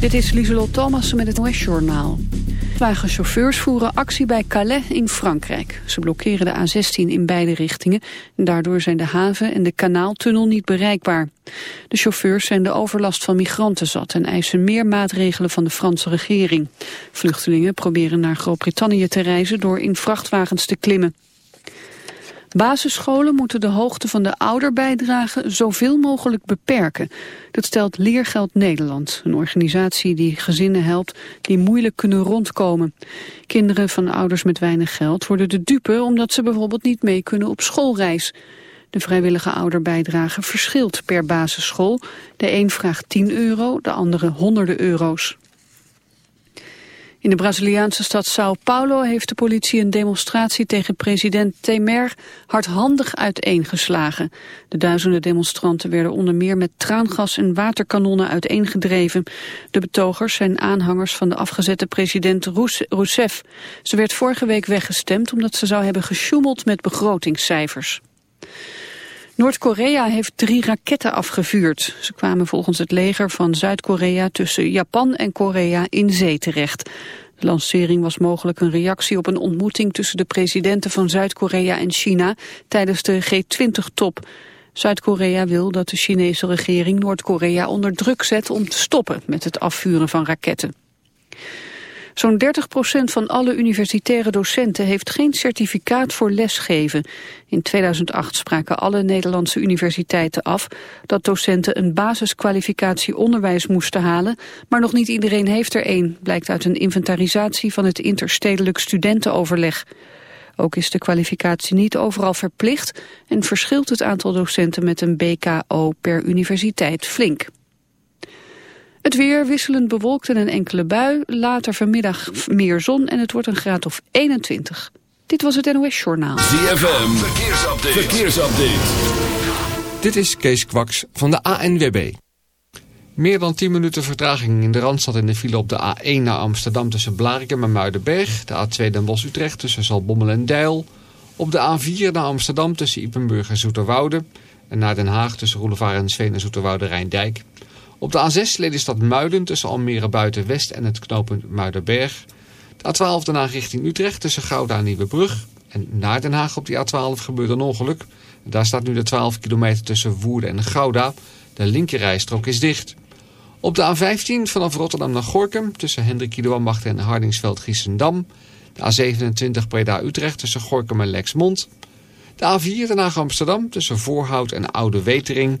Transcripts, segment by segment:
Dit is Lieselot Thomas met het NOS-journaal. Wagenchauffeurs voeren actie bij Calais in Frankrijk. Ze blokkeren de A16 in beide richtingen. Daardoor zijn de haven en de kanaaltunnel niet bereikbaar. De chauffeurs zijn de overlast van migranten zat... en eisen meer maatregelen van de Franse regering. Vluchtelingen proberen naar Groot-Brittannië te reizen... door in vrachtwagens te klimmen. Basisscholen moeten de hoogte van de ouderbijdrage zoveel mogelijk beperken. Dat stelt Leergeld Nederland, een organisatie die gezinnen helpt die moeilijk kunnen rondkomen. Kinderen van ouders met weinig geld worden de dupe omdat ze bijvoorbeeld niet mee kunnen op schoolreis. De vrijwillige ouderbijdrage verschilt per basisschool. De een vraagt 10 euro, de andere honderden euro's. In de Braziliaanse stad Sao Paulo heeft de politie een demonstratie tegen president Temer hardhandig uiteengeslagen. De duizenden demonstranten werden onder meer met traangas en waterkanonnen uiteengedreven. De betogers zijn aanhangers van de afgezette president Rousseff. Ze werd vorige week weggestemd omdat ze zou hebben gesjoemeld met begrotingscijfers. Noord-Korea heeft drie raketten afgevuurd. Ze kwamen volgens het leger van Zuid-Korea tussen Japan en Korea in zee terecht. De lancering was mogelijk een reactie op een ontmoeting tussen de presidenten van Zuid-Korea en China tijdens de G20-top. Zuid-Korea wil dat de Chinese regering Noord-Korea onder druk zet om te stoppen met het afvuren van raketten. Zo'n 30% van alle universitaire docenten heeft geen certificaat voor lesgeven. In 2008 spraken alle Nederlandse universiteiten af dat docenten een basiskwalificatie onderwijs moesten halen, maar nog niet iedereen heeft er een, blijkt uit een inventarisatie van het interstedelijk studentenoverleg. Ook is de kwalificatie niet overal verplicht en verschilt het aantal docenten met een BKO per universiteit flink. Het weer wisselend bewolkt en een enkele bui. Later vanmiddag meer zon en het wordt een graad of 21. Dit was het NOS Journaal. ZFM, verkeersupdate. verkeersupdate. Dit is Kees Kwaks van de ANWB. Meer dan 10 minuten vertraging in de Randstad in de file op de A1 naar Amsterdam tussen Blarikum en Muidenberg. De A2 Den Bosch-Utrecht tussen Zalbommel en Deil. Op de A4 naar Amsterdam tussen Ipenburg en Zoeterwoude. En naar Den Haag tussen Roelevaar en Sveen en Zoeterwoude-Rijndijk. Op de A6 Lelystad Muiden tussen Almere Buiten-West en het knooppunt Muidenberg. De A12 Den Haag richting Utrecht tussen Gouda en Nieuwebrug. En naar Den Haag op die A12 gebeurde een ongeluk. Daar staat nu de 12 kilometer tussen Woerden en Gouda. De linkerrijstrook is dicht. Op de A15 vanaf Rotterdam naar Gorkum tussen Hendrik Ambacht en Hardingsveld-Giessendam. De A27 Breda-Utrecht tussen Gorkum en Lexmond. De A4 Den Haag Amsterdam tussen Voorhout en Oude Wetering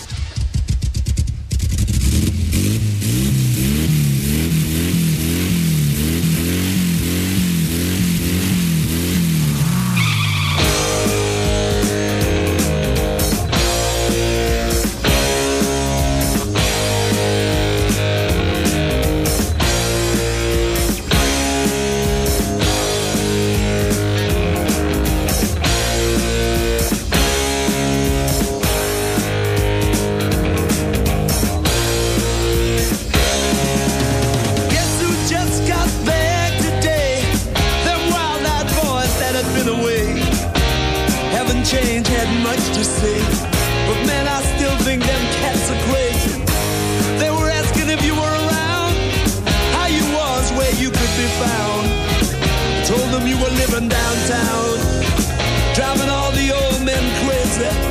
we were living downtown, driving all the old men crazy.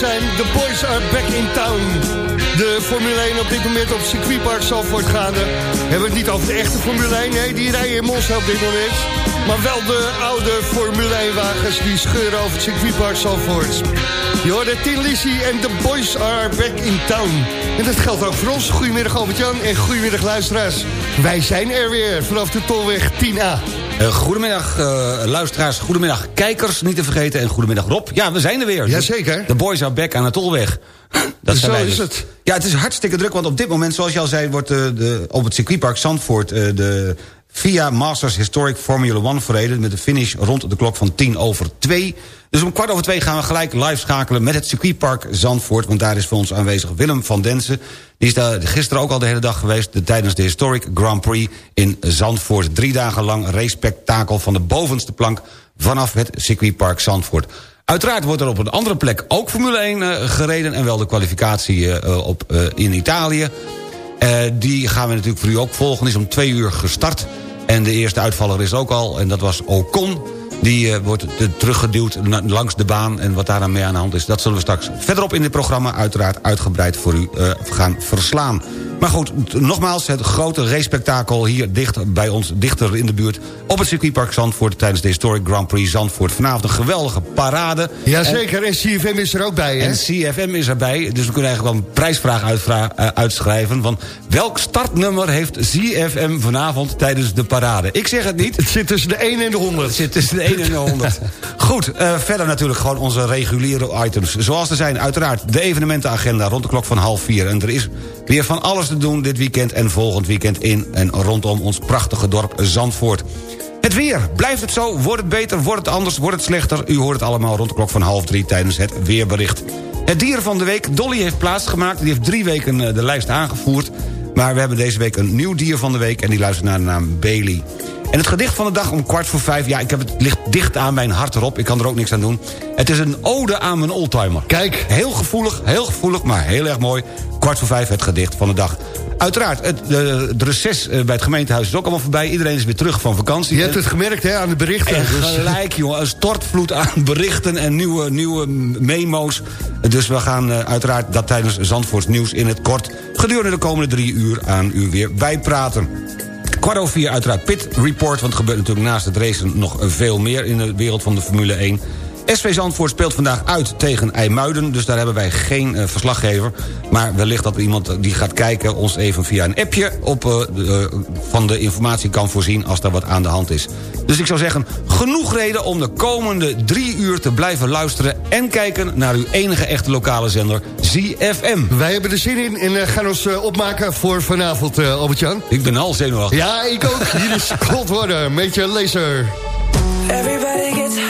Zijn. The boys are back in town. De Formule 1 op dit moment op circuitpark Zalvoort gaande. Hebben we het niet over de echte Formule 1. Nee, die rijden in Monza op dit moment. Maar wel de oude Formule 1 wagens die scheuren over het circuitpark Zalvoort. Je hoorde Tin Lizzy en The boys are back in town. En dat geldt ook voor ons. Goedemiddag Albert-Jan en goedemiddag luisteraars. Wij zijn er weer vanaf de Tolweg 10A. Eh, goedemiddag eh, luisteraars, goedemiddag kijkers, niet te vergeten. En goedemiddag Rob. Ja, we zijn er weer. Jazeker. De boys are back aan de Tolweg. Dat Zo is dus. het. Ja, het is hartstikke druk, want op dit moment, zoals je al zei... wordt de, de, op het circuitpark Zandvoort eh, de VIA Masters Historic Formula 1 verreden... met de finish rond de klok van tien over twee. Dus om kwart over twee gaan we gelijk live schakelen met het circuitpark Zandvoort... want daar is voor ons aanwezig Willem van Densen. Die is daar gisteren ook al de hele dag geweest... de- tijdens de Historic Grand Prix in Zandvoort. Drie dagen lang race-spektakel van de bovenste plank... vanaf het circuitpark Zandvoort. Uiteraard wordt er op een andere plek ook Formule 1 eh, gereden... en wel de kwalificatie eh, eh, op, in Italië. Die gaan we natuurlijk voor u ook volgen. Is om twee uur gestart. En de eerste uitvaller is ook al. En dat was Ocon. Die eh, wordt teruggeduwd langs de baan. En wat daar dan mee aan de hand is... dat zullen we straks verderop in dit programma... uiteraard uitgebreid voor u eh, gaan verslaan. Maar goed, nogmaals, het grote race-spektakel... hier dicht bij ons, dichter in de buurt... op het circuitpark Zandvoort... tijdens de Historic Grand Prix Zandvoort. Vanavond een geweldige parade. En- Jazeker, en CFM is er ook bij, hè? en CFM is erbij, dus we kunnen eigenlijk wel een prijsvraag eh, uitschrijven... van welk startnummer heeft CFM vanavond tijdens de parade? Ik zeg het niet. Het zit tussen de 1 en de 100. Het zit tussen de 1 en de 100. Goed, eh, verder natuurlijk gewoon onze reguliere items. Zoals er zijn, uiteraard de evenementenagenda rond de klok van half vier. En er is weer van alles te doen dit weekend en volgend weekend... in en rondom ons prachtige dorp Zandvoort. Het weer, blijft het zo? Wordt het beter? Wordt het anders? Wordt het slechter? U hoort het allemaal rond de klok van half drie tijdens het weerbericht. Het dier van de week, Dolly heeft plaatsgemaakt. Die heeft drie weken eh, de lijst aangevoerd. Maar we hebben deze week een nieuw dier van de week... en die luistert naar de naam Bailey. En het gedicht van de dag om kwart voor vijf... ja, ik heb het ligt dicht aan mijn hart erop. Ik kan er ook niks aan doen. Het is een ode aan mijn oldtimer. Kijk. Heel gevoelig, heel gevoelig, maar heel erg mooi. Kwart voor vijf het gedicht van de dag. Uiteraard, het, de, de reces eh, bij het gemeentehuis is ook allemaal voorbij. Iedereen is weer terug van vakantie. Je hebt het gemerkt hè, aan de berichten. En Dus- gelijk, jongen, een stortvloed aan berichten en nieuwe, nieuwe memo's. Dus we gaan eh, uiteraard dat tijdens Zandvoorts nieuws in het kort... gedurende de komende drie uur aan u weer bijpraten. Kwart over vier uiteraard Pit Report... want er gebeurt natuurlijk naast het racen nog veel meer... in de wereld van de Formule 1. SV Zandvoort speelt vandaag uit tegen IJmuiden... dus daar hebben wij geen eh, verslaggever. Maar wellicht dat iemand die gaat kijken... ons even via een appje op, eh, de, eh, van de informatie kan voorzien... als daar wat aan de hand is. Dus ik zou zeggen, genoeg reden om de komende drie uur te blijven luisteren... en kijken naar uw enige echte lokale zender, ZFM. Wij hebben er zin in en eh, gaan ons eh, opmaken voor vanavond, eh, Albert-Jan. Ik ben al zenuwachtig. Ja, ik ook. Hier is Cold Water met je laser. Everybody gets high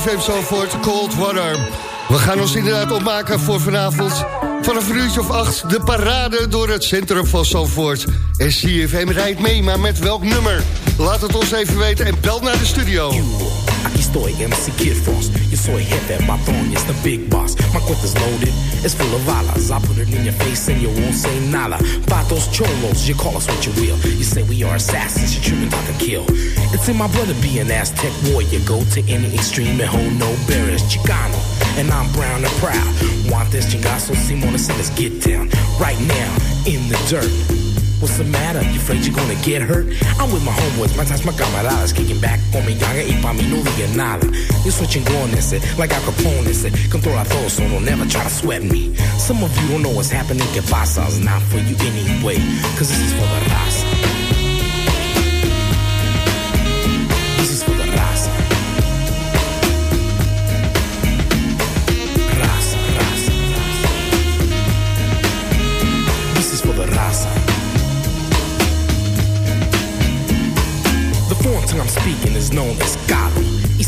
CFM Zalvoort Cold Water. We gaan ons inderdaad opmaken voor vanavond. Vanaf een uurtje of acht de parade door het centrum van Zalvoort. En CFM rijdt mee, maar met welk nummer? Laat het ons even weten en bel naar de studio. Aquí estoy, MC Kid Frost. Yo soy jefe, patrón, it's the big boss. My cuenta's loaded, it's full of balas. I put it in your face and you won't say nada. Patos cholos, you call us what you will. You say we are assassins, you treat me like a kill. It's in my blood to be an Aztec warrior. Go to any extreme and hold no barriers. Chicano, and I'm brown and proud. Want this chingazo, Simona, so let's get down. Right now, in the dirt. What's the matter? You afraid you're gonna get hurt? I'm with my homeboys, my ties, my camaradas Kicking back con mi ganga y pa' mí no diga nada Yo soy chingón ese, eh, like Al Capone ese Controla todo, so don't never try to sweat me. Some of you don't know what's happening Que pasa, it's not for you anyway Cause this is for the raza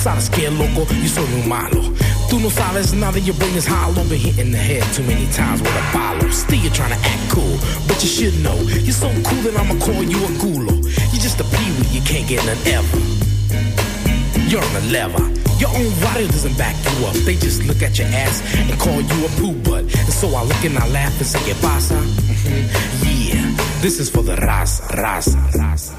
sabes que loco, yo soy un malo. Tú no sabes nada, your brain is hollow. Been hit in the head too many times with a bottle. Still you're trying to act cool, but you should know. You're so cool that I'ma call you a gulo. You're just a peewee, you can't get none ever. You're on the lever. Your own body doesn't back you up. They just look at your ass and call you a poo butt. And so I look and I laugh and say, ¿Qué pasa? Mhm. Yeah, this is for the raza, raza. Raza,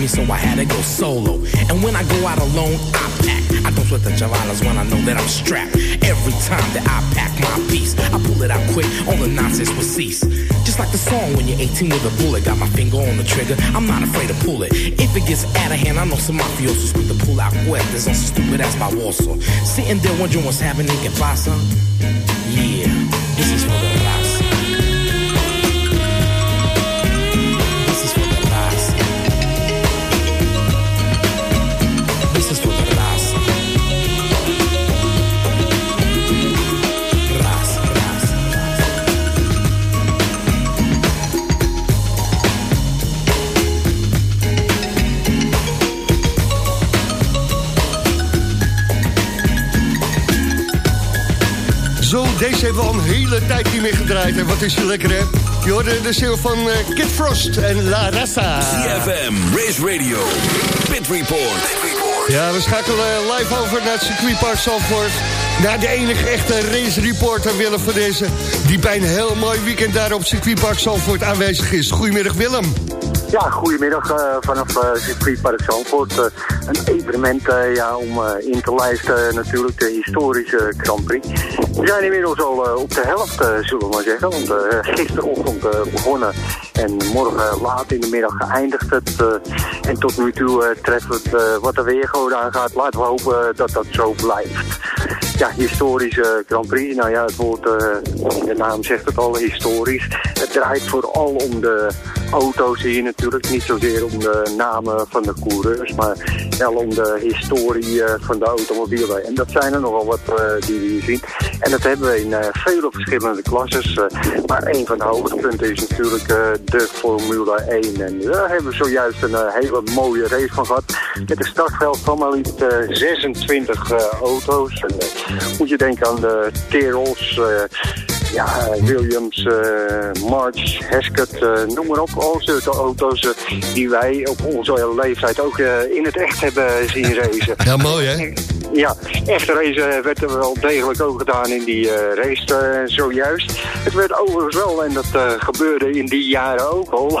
me, so I had to go solo. And when I go out alone, I pack. I don't sweat the javalas when I know that I'm strapped. Every time that I pack my piece, I pull it out quick, all the nonsense will cease. Just like the song when you're 18 with a bullet, got my finger on the trigger, I'm not afraid to pull it. If it gets out of hand, I know some mafiosos quick the pull out weapons on some stupid ass my Warsaw. Sitting there wondering what's happening, can pasa? Yeah, this is for the deze hebben we al een hele tijd niet meer gedraaid. En wat is je lekker, hè? Je hoorde de stil van eh, Kid Frost en La Raza. CFM, Race Radio, Pit Report. Ja, we schakelen live over naar het circuitpark Zandvoort. Naar de enige echte race reporter Willem van deze... die bij een heel mooi weekend daar op circuitpark Zandvoort aanwezig is. Goedemiddag Willem. Ja, goedemiddag eh, vanaf uh, circuitpark Zandvoort. Eh, een evenement ja, om in te lijsten natuurlijk de historische Grand Prix. We zijn inmiddels al op de helft, zullen we maar zeggen. Want gisterochtend begonnen en morgen laat in de middag geëindigd het. en tot nu toe treffen we wat er weer gewoon aangaat. Laten we hopen dat dat zo blijft. Ja, historische Grand Prix. Nou ja, het woord in de naam zegt het al, historisch. Het draait vooral om de auto's hier natuurlijk. Niet zozeer om de namen van de coureurs, maar wel om de historie eh, van de automobielen. En dat zijn er nogal wat eh, die we hier zien. En dat hebben we in eh, vele verschillende klasses. maar een van de hoogtepunten is natuurlijk de Formule 1. En daar hebben we zojuist een hele mooie race van gehad. Met een startveld van maar liefst eh, 26 eh, auto's. En, moet je denken aan de eh, ja, Williams, eh, March, Heskett, eh, noem maar op. Al zulke auto's eh, die wij op onze hele leeftijd ook in het echt hebben zien racen. Ja, mooi hè? Ja, echte race werd er wel degelijk ook gedaan in die race zojuist. Het werd overigens wel, en dat gebeurde in die jaren ook al,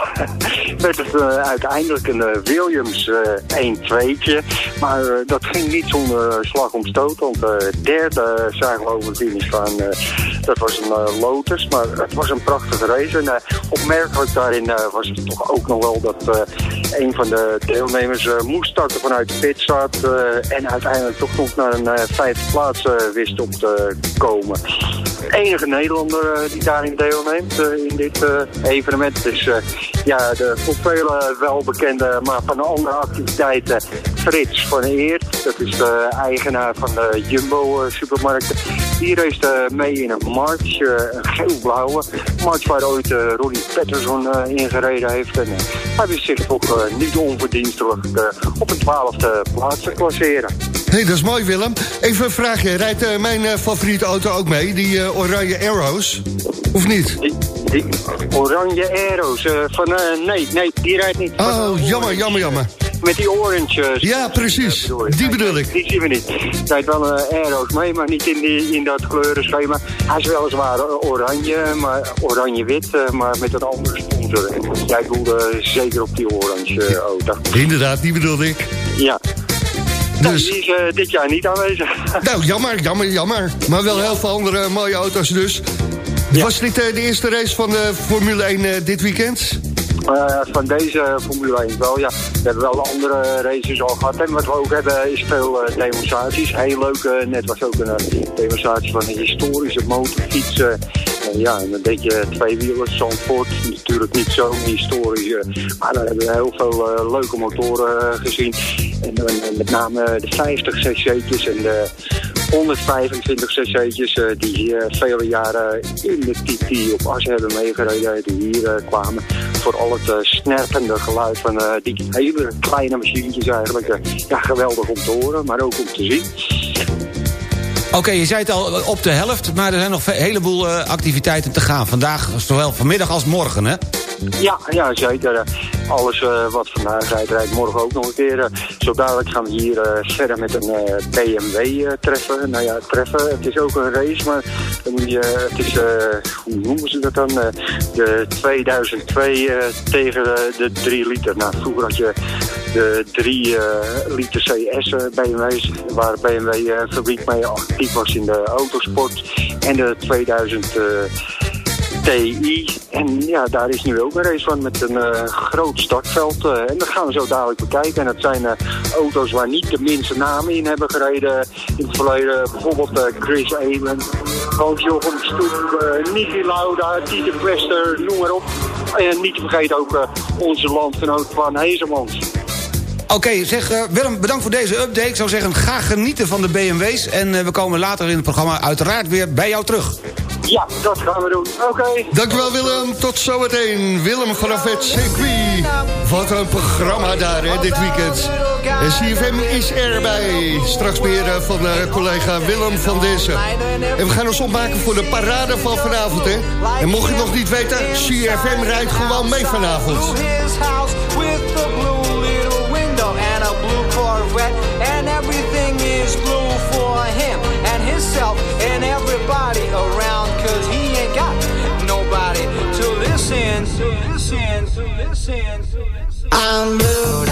werd het eh, uiteindelijk een eh, Williams eh 1-2'tje. Maar eh, dat ging niet zonder slag om stoot, want eh derde zagen we over de finish van, dat was een Lotus. Maar het was een prachtige race en opmerkelijk daarin was het toch ook nog wel dat een van de deelnemers moest starten vanuit de pitstart en uiteindelijk toch nog naar een vijfde plaats wist op te komen. Enige Nederlander eh, die daarin deelneemt eh, in dit eh, evenement is eh, ja, de voor velen wel bekende, maar van andere activiteiten Frits van Eert. Dat is de eigenaar van de Jumbo eh, supermarkten. Die race mee in een March, een geel-blauwe. March waar ooit Ronnie Patterson ingereden heeft. En hij wist zich toch niet onverdienstelijk op een twaalfde plaats te klasseren. Hé, hey, dat is mooi Willem. Even een vraagje. Rijdt eh, mijn eh, favoriete auto ook mee? Die eh, oranje Arrows? Of niet? Die, die oranje Aero's eh, van... nee, nee, die rijdt niet. Oh, jammer, jammer, jammer. Met die orange... Ja, precies. Die bedoel ik. Die zien we niet. Rijdt wel Aero's mee, maar niet in, die, in dat kleurenschema. Hij is weliswaar oranje, maar oranje-wit, maar met een andere sponsor. Jij doelde zeker op die oranje eh, auto. Inderdaad, die bedoelde ik. Ja. Dus- die is eh, dit jaar niet aanwezig. Nou, jammer, jammer, jammer. Maar wel heel veel andere mooie auto's dus. Was dit eh, de eerste race van de Formule 1 eh, dit weekend? Eh, van deze Formule 1 wel, ja. We hebben wel andere races al gehad. En wat we ook hebben is veel demonstraties. Heel leuk, net was ook een demonstratie van een historische motorfiets. Eh, ja, en een beetje tweewielers, Zandvoort. Natuurlijk niet zo'n historische. Maar daar hebben we heel veel eh, leuke motoren eh, gezien. En met name de 50 cc'tjes en de 125 cc'tjes die vele jaren in de TT op as hebben meegereden. Die hier kwamen voor al het snerpende geluid van die hele kleine machientjes eigenlijk. ja, geweldig om te horen, maar ook om te zien. Oké, je zei het al op de helft, maar er zijn nog een heleboel eh, activiteiten te gaan. Vandaag, zowel vanmiddag als morgen, hè? Ja, ja zeker. Eh, Alles eh, wat vandaag rijdt, rijdt morgen ook nog een keer. Eh, Zo dadelijk gaan we hier eh, verder met een eh, BMW eh, treffen. Nou ja, treffen, het is ook een race, maar dan moet je, het is, eh, hoe noemen ze dat dan? Eh, de 2002 eh, tegen de 3 liter. Nou, vroeger had je de 3 eh, liter CS eh, BMW's, waar BMW eh, fabriek mee actief was in de autosport. En de 2000... eh, TI. En ja, daar is nu ook een race van met een groot startveld. en dat gaan we zo dadelijk bekijken. En dat zijn auto's waar niet de minste namen in hebben gereden in het verleden. Bijvoorbeeld Chris Amon, Hans Jochem Stoep, Niki Lauda, Dieter Quester, noem maar op. En niet te vergeten ook onze landgenoot Van Hezemans. Oké, zeg eh, Willem, bedankt voor deze update. Ik zou zeggen, ga genieten van de BMW's. En eh, we komen later in het programma uiteraard weer bij jou terug. Ja, dat gaan we doen. Oké. Dankjewel Willem, tot zometeen. Willem vanaf het circuit. Wat een programma daar hè, dit weekend. En CFM is erbij. Straks meer eh, van eh, collega Willem van Dessen. En we gaan ons opmaken voor de parade van vanavond. Hè. En mocht je het nog niet weten, CFM rijdt gewoon mee vanavond. Everything is blue for him and himself and everybody around, cause he ain't got nobody to listen, to listen, to listen, to listen. I'm blue,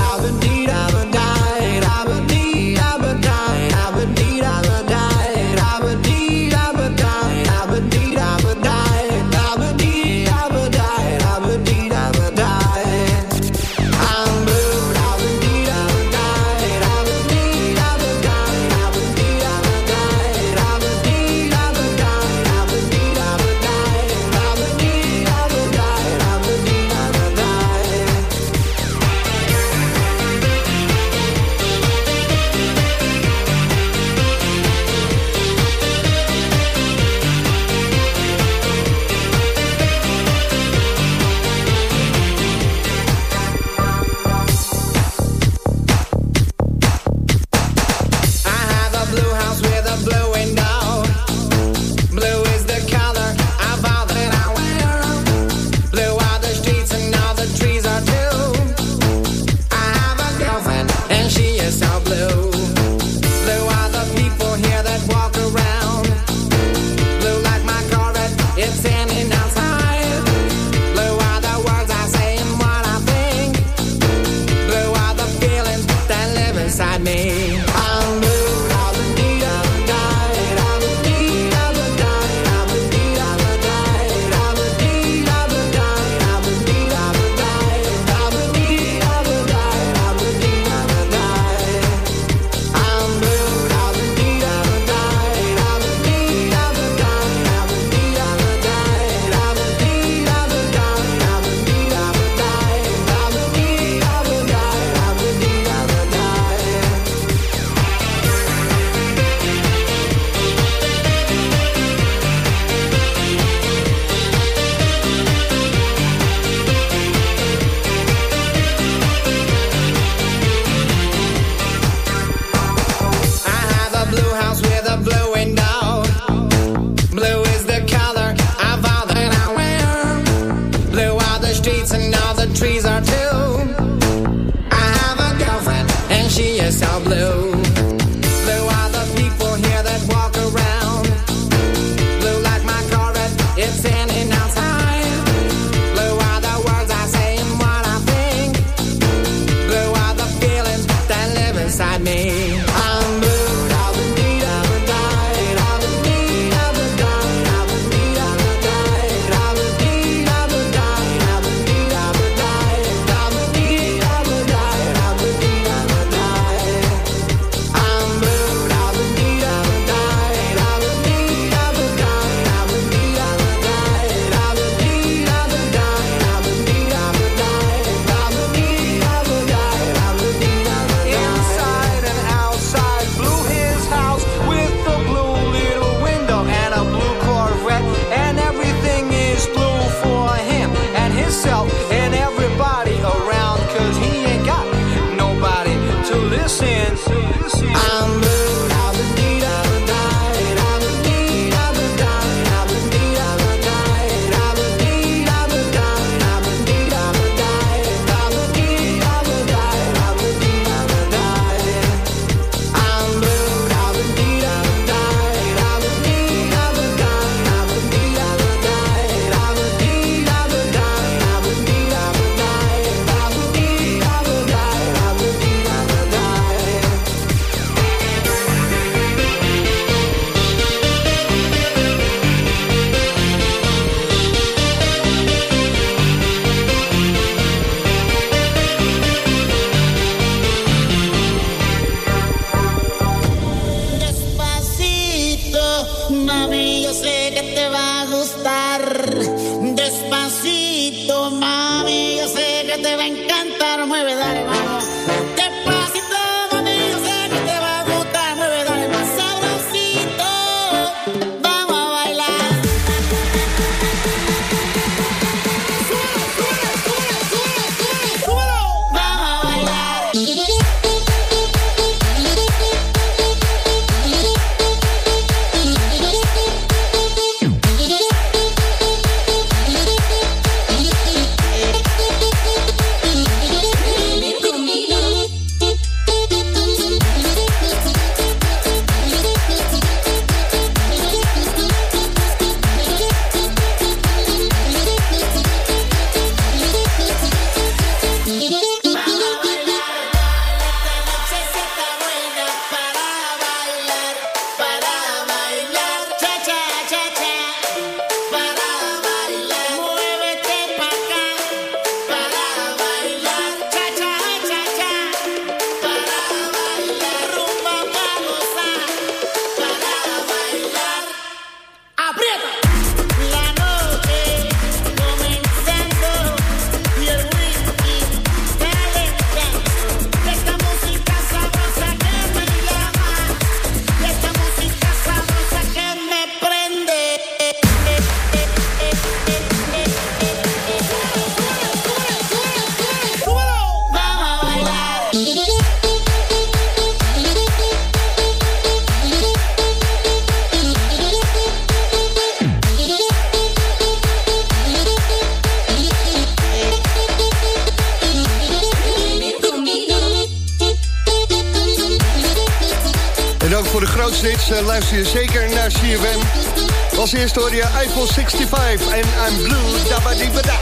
Je iPhone 65 en I'm Blue Dabadibada.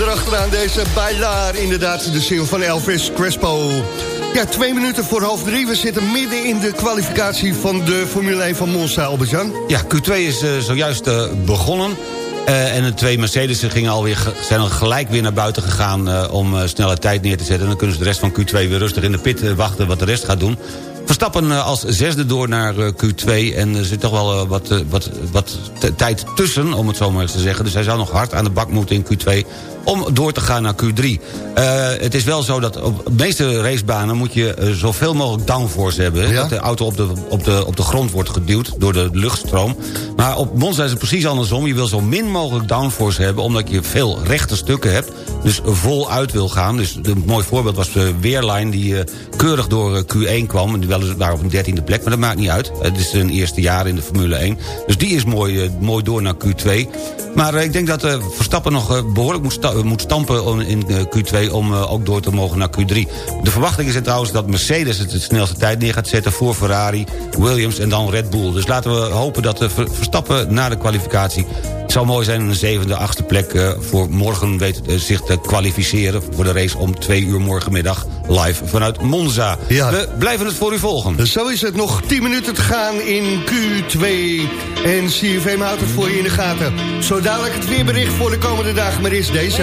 Erachteraan deze Bailar, inderdaad de single van Elvis Crespo. Ja, twee minuten voor half drie. We zitten midden in de kwalificatie van de Formule 1 van Monza, Albert-Jan. Ja, Q2 is eh, zojuist eh, begonnen. Eh, en de twee Mercedes gingen alweer, zijn al gelijk weer naar buiten gegaan... om snelle tijd neer te zetten. En dan kunnen ze de rest van Q2 weer rustig in de pit wachten... wat de rest gaat doen. Verstappen eh, als zesde door naar eh, Q2. En er zit toch wel eh, wat, wat, wat tijd tussen, om het zo maar eens te zeggen. Dus hij zou nog hard aan de bak moeten in Q2 om door te gaan naar Q3. Eh, het is wel zo dat op de meeste racebanen... moet je zoveel mogelijk downforce hebben. Dat de auto op de, op, de, op de grond wordt geduwd door de luchtstroom. Maar op Monza is het precies andersom. Je wil zo min mogelijk downforce hebben... omdat je veel rechte stukken hebt. Dus vol uit wil gaan. Dus een mooi voorbeeld was de Weerline... die eh, keurig door eh, Q1 kwam. En weliswaar op een dertiende plek, maar dat maakt niet uit. Het is een eerste jaar in de Formule 1. Dus die is mooi, eh, mooi door naar Q2. Maar eh, ik denk dat eh, Verstappen nog eh, behoorlijk moet, sta- moet stampen in eh, Q2... om eh, ook door te mogen naar Q3. De verwachting is trouwens dat Mercedes het snelste tijd neer gaat zetten... voor Ferrari, Williams en dan Red Bull. Dus laten we hopen dat Verstappen na de kwalificatie... Het zou mooi zijn een zevende, achtste plek eh, voor morgen weet eh, zich te kwalificeren... voor de race om twee uur morgenmiddag live vanuit Monza. We blijven het voor u volgen. Zo is het nog 10 minuten te gaan in Q2. En CFM houdt het voor je in de gaten. Zo dadelijk het weerbericht voor de komende dagen, maar eerst deze.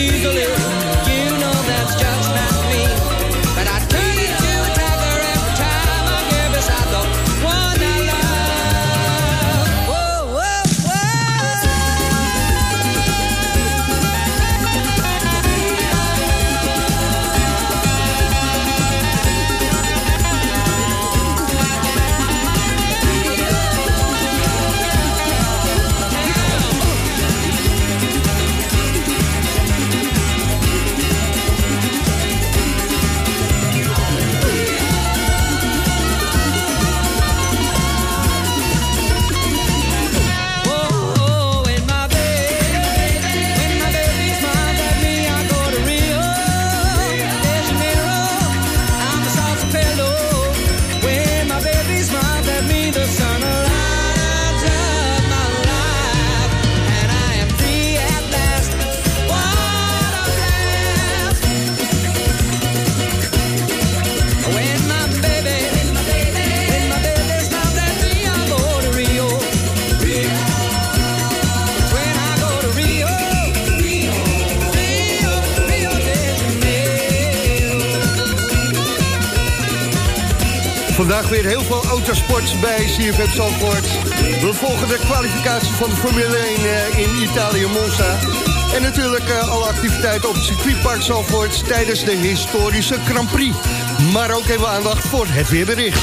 easily bij CFM Zandvoort. We volgen de kwalificatie van de Formule 1 eh, in Italië, Monza. En natuurlijk eh, alle activiteiten op het circuitpark Zandvoort... tijdens de historische Grand Prix. Maar ook even aandacht voor het weerbericht.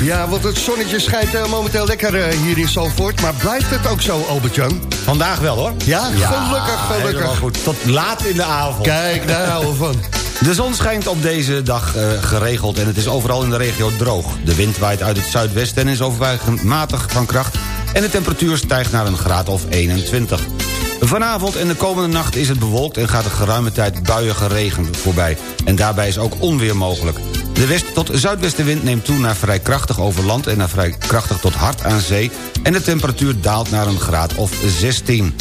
Ja, want het zonnetje schijnt eh, momenteel lekker hier in Zandvoort. Maar blijft het ook zo, Albert-Jan? Vandaag wel hoor. Ja, gelukkig, gelukkig. goed. Tot laat in de avond. Kijk, daar houden we van. De zon schijnt op deze dag eh, geregeld en het is overal in de regio droog. De wind waait uit het zuidwesten en is overwegend matig van kracht... en de temperatuur stijgt naar een graad of 21. Vanavond en de komende nacht is het bewolkt en gaat er geruime tijd buiige regen voorbij. En daarbij is ook onweer mogelijk. De west- tot zuidwestenwind neemt toe naar vrij krachtig over land... en naar vrij krachtig tot hard aan zee... en de temperatuur daalt naar een graad of 16.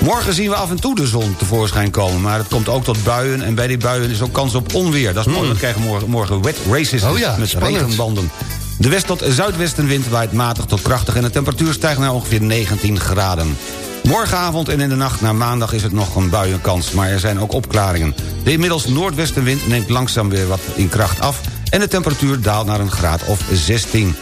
Morgen zien we af en toe de zon tevoorschijn komen... maar het komt ook tot buien en bij die buien is ook kans op onweer. Dat is mooi, we krijgen morgen, morgen wet races Hmm. Oh ja, met spannend. regenbanden. De west- tot zuidwestenwind waait matig tot krachtig... en de temperatuur stijgt naar ongeveer 19 graden. Morgenavond en in de nacht naar maandag is het nog een buienkans... maar er zijn ook opklaringen. De inmiddels noordwestenwind neemt langzaam weer wat in kracht af... en de temperatuur daalt naar een graad of 16.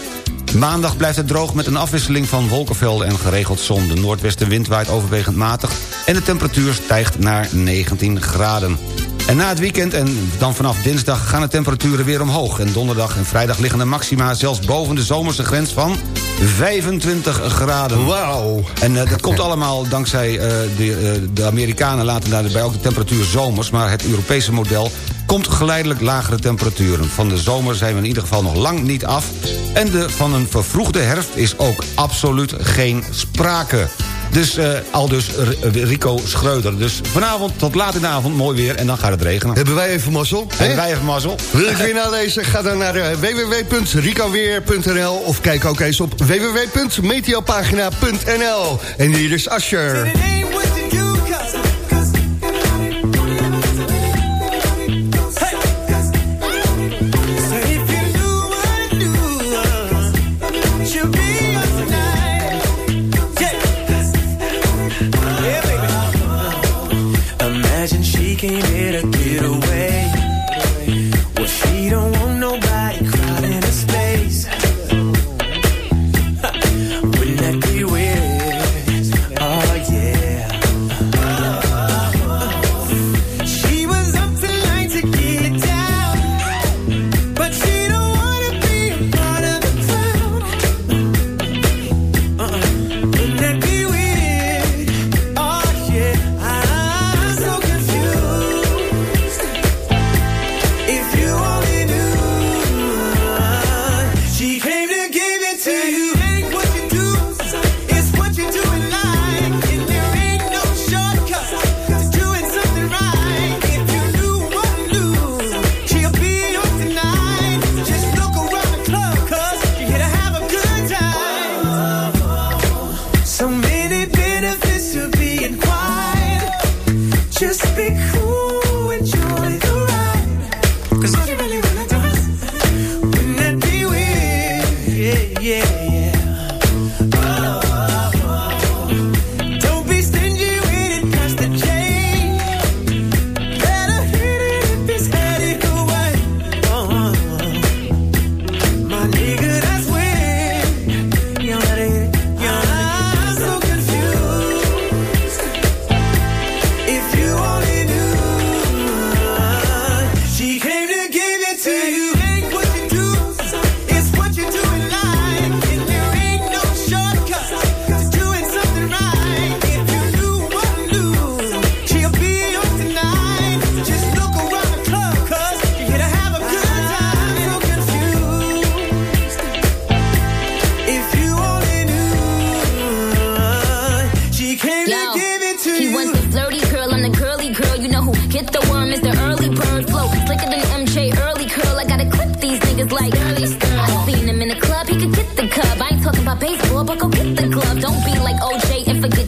Maandag blijft het droog met een afwisseling van wolkenvelden en geregeld zon. De noordwestenwind waait overwegend matig... en de temperatuur stijgt naar 19 graden. En na het weekend en dan vanaf dinsdag gaan de temperaturen weer omhoog. En donderdag en vrijdag liggen de maxima zelfs boven de zomerse grens van 25 graden. Wauw. En eh, dat komt allemaal dankzij eh, de, eh, de Amerikanen laten daarbij ook de temperatuur zomers. Maar het Europese model komt geleidelijk lagere temperaturen. Van de zomer zijn we in ieder geval nog lang niet af. En de, van een vervroegde herfst is ook absoluut geen sprake. Dus eh, al dus Rico Schreuder. Dus vanavond tot laat in de avond mooi weer en dan gaat het regenen. Hebben wij even mazzel? hè? Hebben wij even mazzel? Wil je het weer nalezen? Ga dan naar eh, www.ricoweer.nl of kijk ook eens op www.meteopagina.nl. En hier is Asher.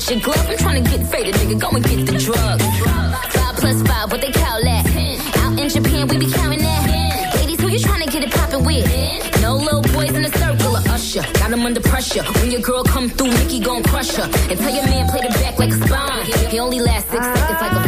Forget your glove. I'm trying to get faded, nigga. Go and get the drug. Five plus five, what they call that? Out in Japan, we be counting that. Ladies, who you trying to get it poppin' with? No little boys in the circle of Usher. Got him under pressure. When your girl come through, Nicki gon' crush her. And tell your man play the back like a spine. He only lasts six seconds like a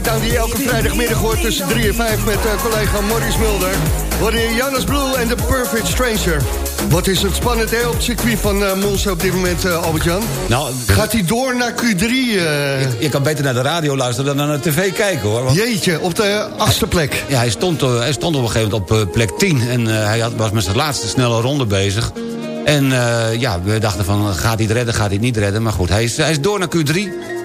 Breakdown die elke vrijdagmiddag hoort tussen 3 en 5 met eh, collega Maurice Mulder. Wanneer Janus Blue en The Perfect Stranger. Wat is het spannend hè, op het circuit van eh Monza op dit moment, eh, Albert-Jan? Nou, Gaat hij door naar Q3? eh? Je kan beter naar de radio luisteren dan naar de tv kijken, hoor. Want- Jeetje, op de achtste plek. Ja, hij stond, hij stond op een gegeven moment op plek 10. En hij had, was met zijn laatste snelle ronde bezig. En ja, we dachten van, gaat hij het redden, gaat hij het niet redden. Maar goed, hij is, hij is door naar Q3.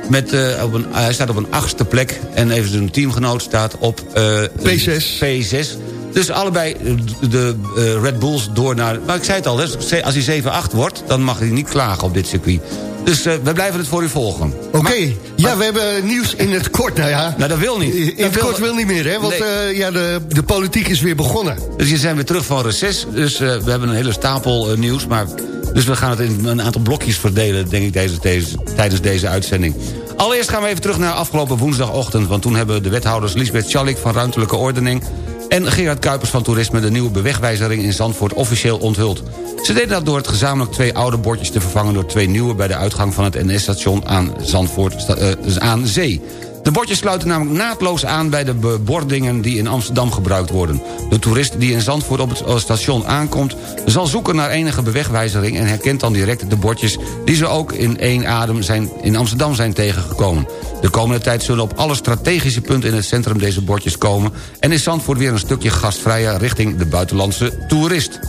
Met, eh, op een, hij staat op een achtste plek. En even zijn teamgenoot staat op... eh, P6. P6. Dus allebei eh, de Red Bulls door naar... Maar ik zei het al, als hij 7-8 wordt... dan mag hij niet klagen op dit circuit. Dus eh, we blijven het voor u volgen. Oké, ja, we hebben nieuws in het kort. Nou ja, Nou, dat wil niet. in Dat het wil- kort wil niet meer, hè? Want Nee. ja, de, de politiek is weer begonnen. Dus hier zijn we terug van reces. Dus we hebben een hele stapel nieuws. Maar, dus we gaan het in een aantal blokjes verdelen, denk ik, deze, deze, tijdens deze uitzending. Allereerst gaan we even terug naar afgelopen woensdagochtend. Want toen hebben de wethouders Lisbeth Schalik van Ruimtelijke Ordening... en Gerard Kuipers van Toerisme de nieuwe bewegwijzering in Zandvoort officieel onthuld. Ze deden dat door het gezamenlijk twee oude bordjes te vervangen... door twee nieuwe bij de uitgang van het NS-station aan, Zandvoort, eh, aan Zee. De bordjes sluiten namelijk naadloos aan bij de bebordingen die in Amsterdam gebruikt worden. De toerist die in Zandvoort op het eh, station aankomt... zal zoeken naar enige bewegwijzering en herkent dan direct de bordjes... die ze ook in één adem zijn, in Amsterdam zijn tegengekomen. De komende tijd zullen op alle strategische punten in het centrum deze bordjes komen... en is Zandvoort weer een stukje gastvrije richting de buitenlandse toerist.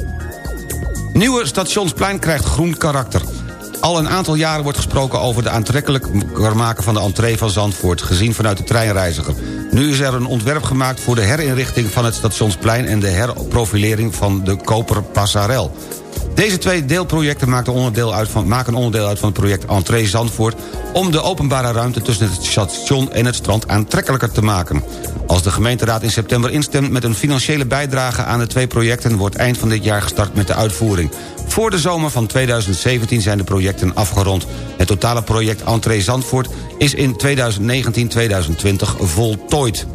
Nieuwe stationsplein krijgt groen karakter. Al een aantal jaren wordt gesproken over de aantrekkelijker maken van de entree van Zandvoort... gezien vanuit de treinreiziger. Nu is er een ontwerp gemaakt voor de herinrichting van het Stationsplein... en de herprofilering van de Koper Passarel. Deze twee deelprojecten maken onderdeel uit van, onderdeel uit van het project Entree Zandvoort... om de openbare ruimte tussen het station en het strand aantrekkelijker te maken. Als de gemeenteraad in september instemt met een financiële bijdrage aan de twee projecten... wordt eind van dit jaar gestart met de uitvoering. Voor de zomer van 2017 zijn de projecten afgerond. Het totale project Entree Zandvoort is in 2019-2020 voltooid.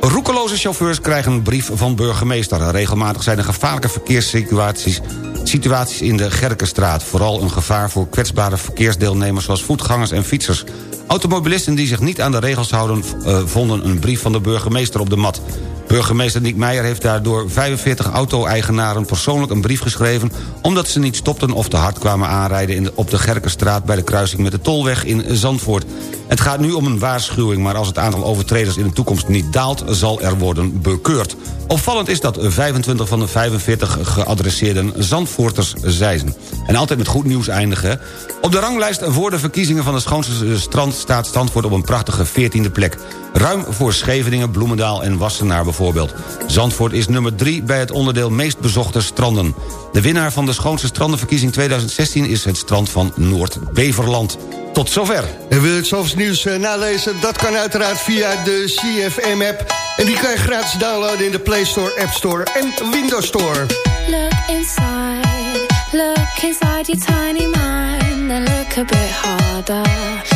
Roekeloze chauffeurs krijgen een brief van burgemeester. Regelmatig zijn er gevaarlijke verkeerssituaties situaties in de Gerkenstraat. Vooral een gevaar voor kwetsbare verkeersdeelnemers... zoals voetgangers en fietsers. Automobilisten die zich niet aan de regels houden... Uh, vonden een brief van de burgemeester op de mat. Burgemeester Nick Meijer heeft daardoor 45 auto-eigenaren persoonlijk een brief geschreven... omdat ze niet stopten of te hard kwamen aanrijden in op de Gerkenstraat... bij de kruising met de Tolweg in Zandvoort. Het gaat nu om een waarschuwing, maar als het aantal overtreders in de toekomst niet daalt... zal er worden bekeurd. Opvallend is dat 25 van de 45 geadresseerden Zandvoorters zijn. En altijd met goed nieuws eindigen. Op de ranglijst voor de verkiezingen van de schoonste strand... staat Zandvoort op een prachtige 14e plek. Ruim voor Scheveningen, Bloemendaal en Wassenaar bijvoorbeeld. Zandvoort is nummer 3 bij het onderdeel meest bezochte stranden. De winnaar van de schoonste strandenverkiezing 2016 is het strand van Noord-Beverland. Tot zover. En wil je het zoveel nieuws uh, nalezen? Dat kan uiteraard via de CFM-app. En die kan je gratis downloaden in de Play Store, App Store en Windows Store. Look inside, look inside your tiny mind and look a bit harder.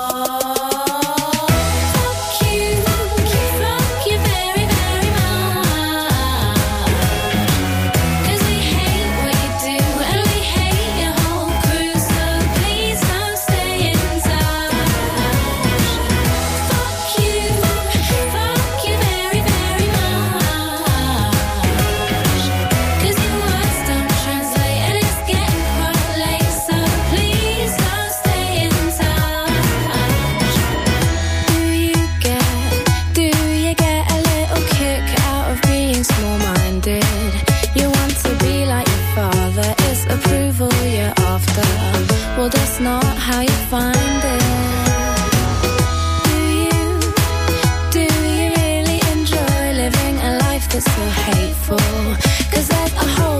So hateful? Cause there's a hole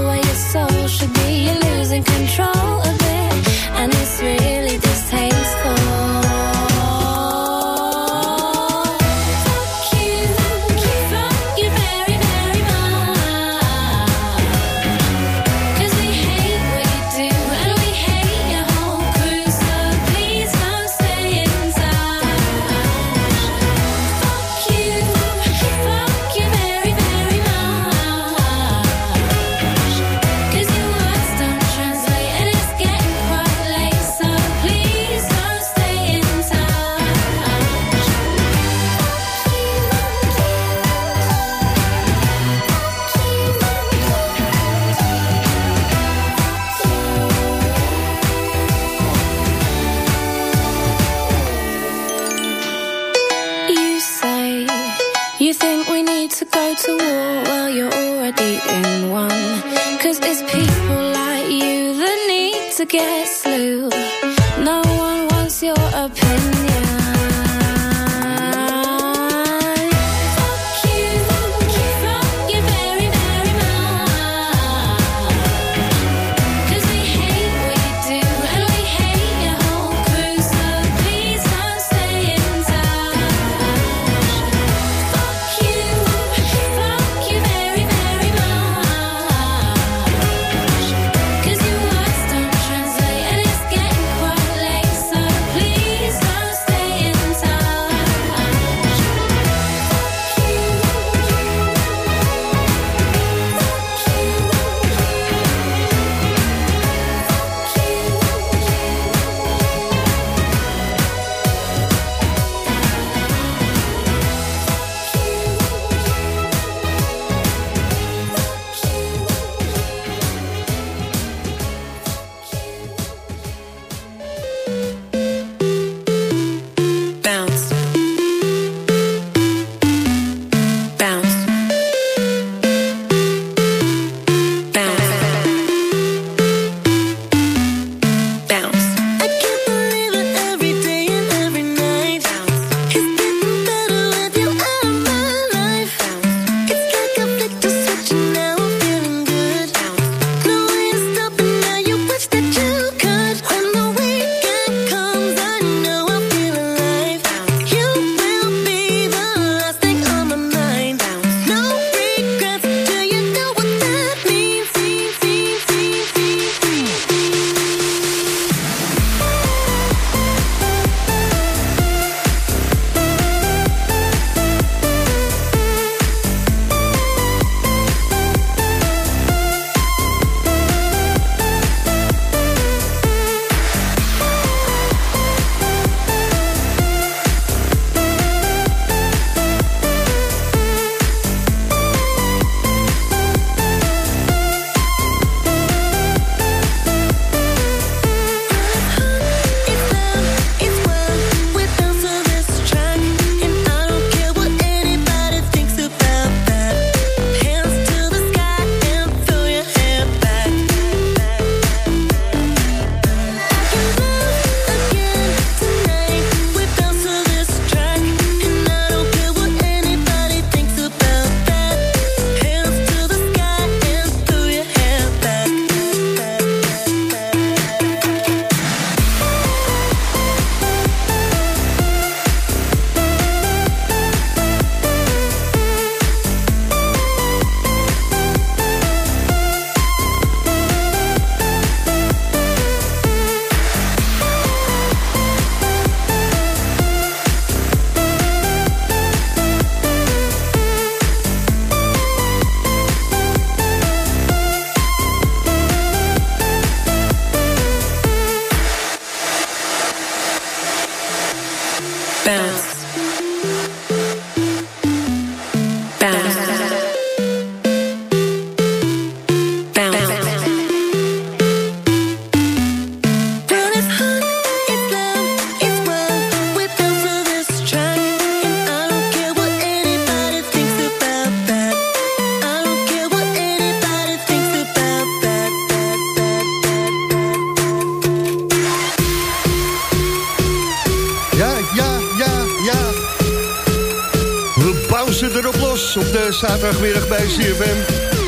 zaterdagmiddag bij CFM.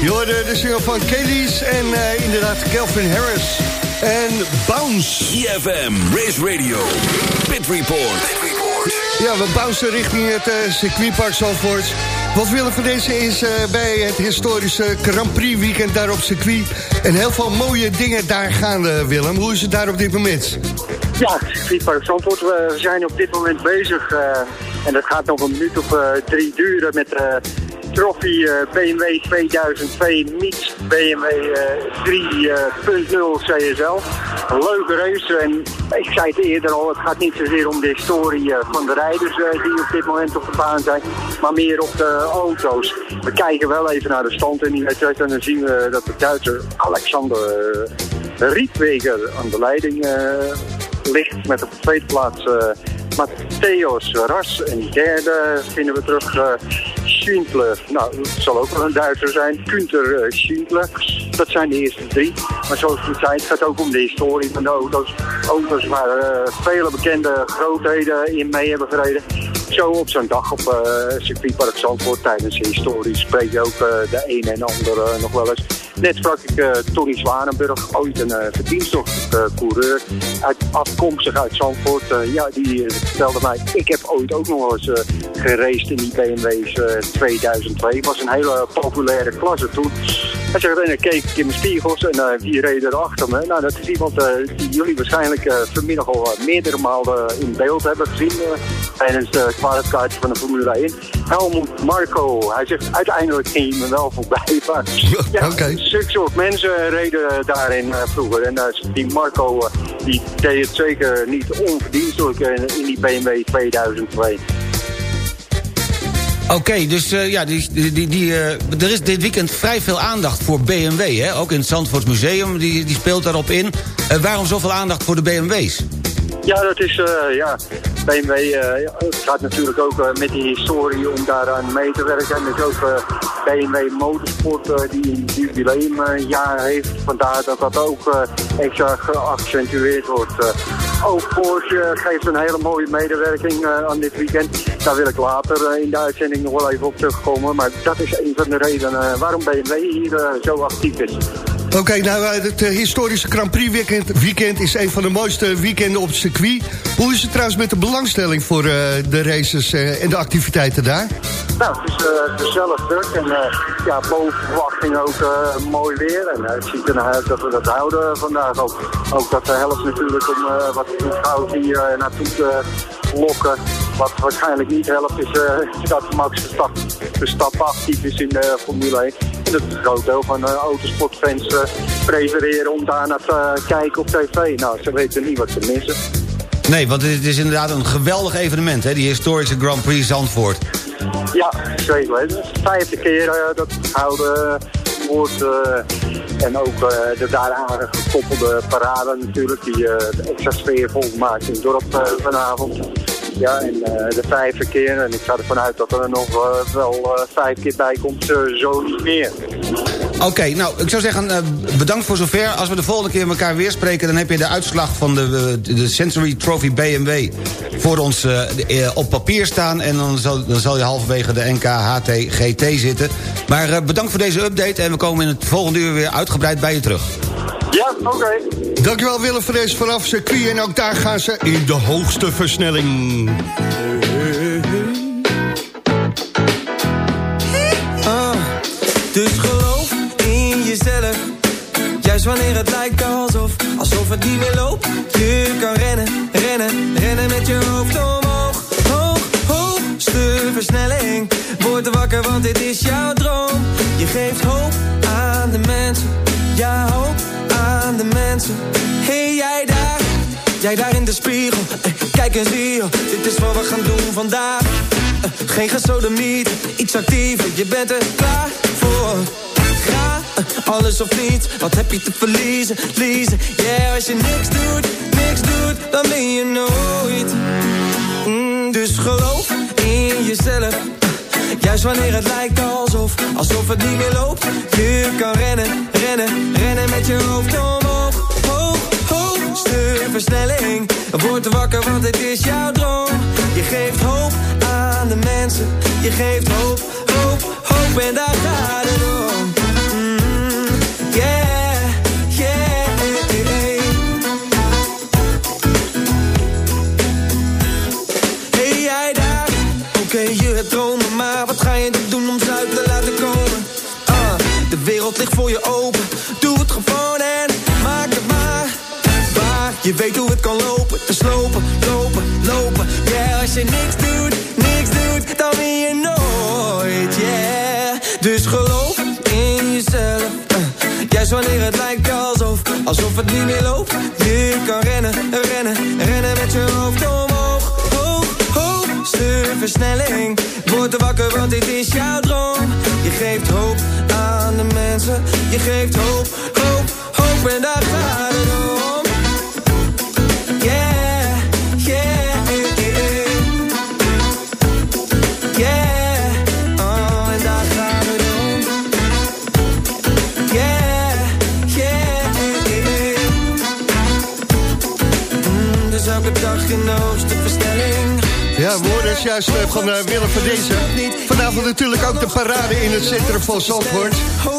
Je hoorde de single van Kelly's en eh, inderdaad Kelvin Harris. En Bounce. CFM, Race Radio, Pit Report. Ja, we bouncen richting het eh, circuitpark Zalvoort. Wat willen van deze is eh, bij het historische Grand Prix weekend daar op circuit. En heel veel mooie dingen daar gaande, Willem. Hoe is het daar op dit moment? Ja, Friedpark Zandvoort, we zijn op dit moment bezig. eh, en dat gaat nog een minuut of eh, drie duren met eh Trophy BMW 2002 meets BMW eh, 3.0 CSL. Een leuke race en ik zei het eerder al, het gaat niet zozeer om de historie eh, van de rijders eh, die op dit moment op de baan zijn, maar meer op de auto's. We kijken wel even naar de stand in die wedstrijd en dan zien we dat de Duitser Alexander eh, Rietweger aan de leiding ligt met op de tweede plaats Matthäus Ras. En derde vinden we terug eh Schindler. Nou, dat zal ook wel een Duitser zijn. Kunter eh, Schindler. Dat zijn de eerste drie. Maar zoals ik zei, het gaat ook om de historie van de auto's. Auto's waar eh, vele bekende grootheden in mee hebben gereden. Zo op zo'n dag op eh circuitpark Zandvoort tijdens de historie spreek je ook de een en ander nog wel eens. Net sprak ik eh Tony Zwanenburg, ooit een eh verdienstelijke coureur, uit, afkomstig uit Zandvoort. Eh, ja, die eh, vertelde mij, ik heb ooit ook nog eens eh geraced in die BMW's eh 2002. Het was een hele populaire klasse toen. Hij zegt, en dan keek ik in mijn spiegels en eh, wie reed er achter me? Nou, dat is iemand eh, die jullie waarschijnlijk eh, vanmiddag al eh, meerdere malen in beeld hebben gezien eh, tijdens de kwalificatie van de Formule 1. Helmut Marco, hij zegt, uiteindelijk ging hij me wel voorbij. Maar ja, zulke soort mensen reden daarin eh, vroeger. En eh, die Marco, eh, die deed het zeker niet onverdienstelijk in, die BMW 2002. Oké, dus eh, ja, die, die, die, eh, er is dit weekend vrij veel aandacht voor BMW. Hè? Ook in het Zandvoorts Museum, die, die speelt daarop in. Eh, waarom zoveel aandacht voor de BMW's? Ja, dat is, eh, ja, BMW eh, gaat natuurlijk ook eh, met die historie om daaraan mee te werken. En dus ook BMW Motorsport die een jubileumjaar heeft. Vandaar dat dat ook extra geaccentueerd wordt. Ook Porsche geeft een hele mooie medewerking aan dit weekend. Daar wil ik later in de uitzending nog wel even op terugkomen. Maar dat is een van de redenen waarom BMW hier zo actief is. Oké, nou, eh, het eh, historische Grand Prix weekend, is een van de mooiste weekenden op het circuit. Hoe is het trouwens met de belangstelling voor eh, de races en de activiteiten daar? Nou, het is eh, gezellig druk en ja, boven verwachting ook mooi weer. En het ziet er naar uit dat we dat houden vandaag ook. Ook dat helpt natuurlijk om wat toeschouwers hier naartoe te lokken. Wat waarschijnlijk niet helpt is dat Max Verstappen actief is in de Formule 1. Dat een groot deel van de autosportfans eh, prefereren om daar naar te kijken op tv. Nou, ze weten niet wat ze missen. Nee, want het is inderdaad een geweldig evenement, hè? Die historische Grand Prix Zandvoort. Ja, zeker. Het is de vijfde keer eh, dat het gehouden wordt. eh, en ook eh, de daaraan gekoppelde parade natuurlijk, die eh, de extra sfeer vol maakt in het dorp eh, vanavond. Ja, en eh, de vijfde keer. En ik ga ervan uit dat er nog eh, wel eh, vijf keer bij komt, zo niet meer. Oké, nou, ik zou zeggen, bedankt voor zover. Als we de volgende keer elkaar weer spreken... dan heb je de uitslag van de, de, Century Trophy BMW voor ons op papier staan. En dan zal, dan zal je halverwege de NK HT GT zitten. Maar bedankt voor deze update. En we komen in het volgende uur weer uitgebreid bij je terug. Oké. Dankjewel Willem voor deze vanaf circuit. En ook daar gaan ze in de hoogste versnelling. Ah, dus geloof in jezelf. Juist wanneer het lijkt alsof, alsof het niet meer loopt. Je kan rennen, rennen, rennen met je hoofd omhoog. Hoog, hoogste versnelling. Word wakker, want dit is jouw droom. Je geeft hoop aan de mensen. Ja, hoop Hey, jij daar, jij daar in de spiegel. Eh, Kijk eens hier, dit is wat we gaan doen vandaag. Eh, Geen gesodemiet, iets actiever, je bent er klaar voor. Ga, eh, alles of niets, wat heb je te verliezen, liezen. Yeah, als je niks doet, niks doet, dan ben je nooit. Mm, dus geloof in jezelf. Juist wanneer het lijkt alsof, alsof het niet meer loopt. Je kan rennen, rennen, rennen met je hoofd omhoog. Hoog, hoogste hoogste versnelling. Word wakker, want het is jouw droom. Je geeft hoop aan de mensen. Je geeft hoop, hoop, hoop en daar gaat het om. Mm, yeah, yeah. Hey jij daar, oké je hebt dromen, maar wat ga je doen om ze uit te laten komen? Ah, de wereld ligt voor je open, Je weet hoe het kan lopen, te slopen, lopen, lopen. Yeah, als je niks doet, niks doet, dan win je nooit, yeah. Dus geloof in jezelf, eh. juist wanneer het lijkt alsof, alsof het niet meer loopt. Je kan rennen, rennen, rennen met je hoofd omhoog, hoog, hoogste versnelling. Word er wakker, want dit is jouw droom. Je geeft hoop aan de mensen, je geeft hoop, hoop, hoop en daar gaat het om. Juist eh, van eh, Willem van Dezen. Vanavond natuurlijk ook de parade in het centrum van Zandvoort.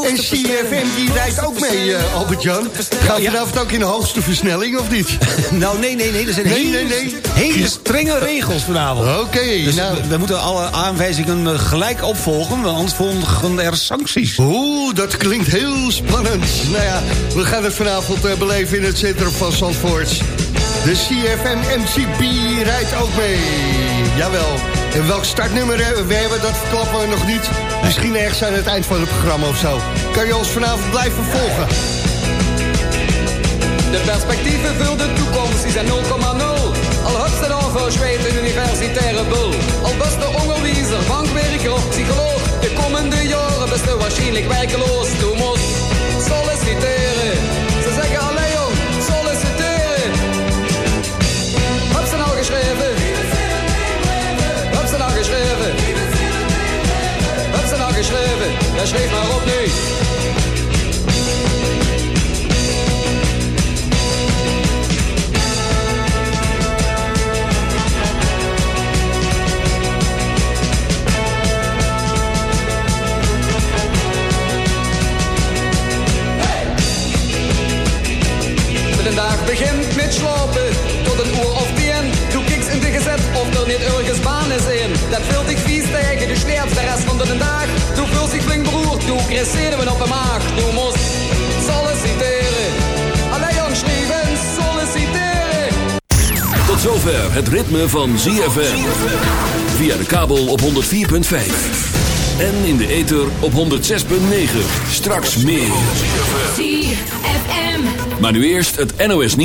En CFM die rijdt ook mee, eh, Albert-Jan. Gaan we vanavond ook in de hoogste versnelling, of niet? Nou, nee, nee, nee. Er zijn Nee, hele, nee, nee. hele strenge regels vanavond. Oké, Dus nou... we, we moeten alle aanwijzingen gelijk opvolgen, want anders volgen er sancties. Oeh, dat klinkt heel spannend. Nou ja, we gaan het vanavond beleven in het centrum van Zandvoort. De CFM MCB rijdt ook mee. Jawel. En welk startnummer we dat verklappen we nog niet. Misschien ergens aan het eind van het programma of zo. Kan je ons vanavond blijven volgen? De perspectieven voor de toekomst die zijn 0,0. Al heb ze dan verspreid een universitaire bul. Al best de onderwijzer, bankwerker of psycholoog. De komende jaren best waarschijnlijk werkeloos. Du moest solliciteren. Ja, schreef maar op nu. De dag begint met slapen tot een uur of tien. Doe kiks in de gezet of er niet ergens in. Dat vult ik vies tegen, de sterft de rest van de dag. Doe vult zich flink beroerd, doe krijg zenuwen op de maag. Doe moest solliciteren. Alleen schrijven, solliciteren. Tot zover het ritme van ZFM. Via de kabel op 104.5. En in de ether op 106.9. Straks meer. ZFM. Maar nu eerst het NOS nieuws.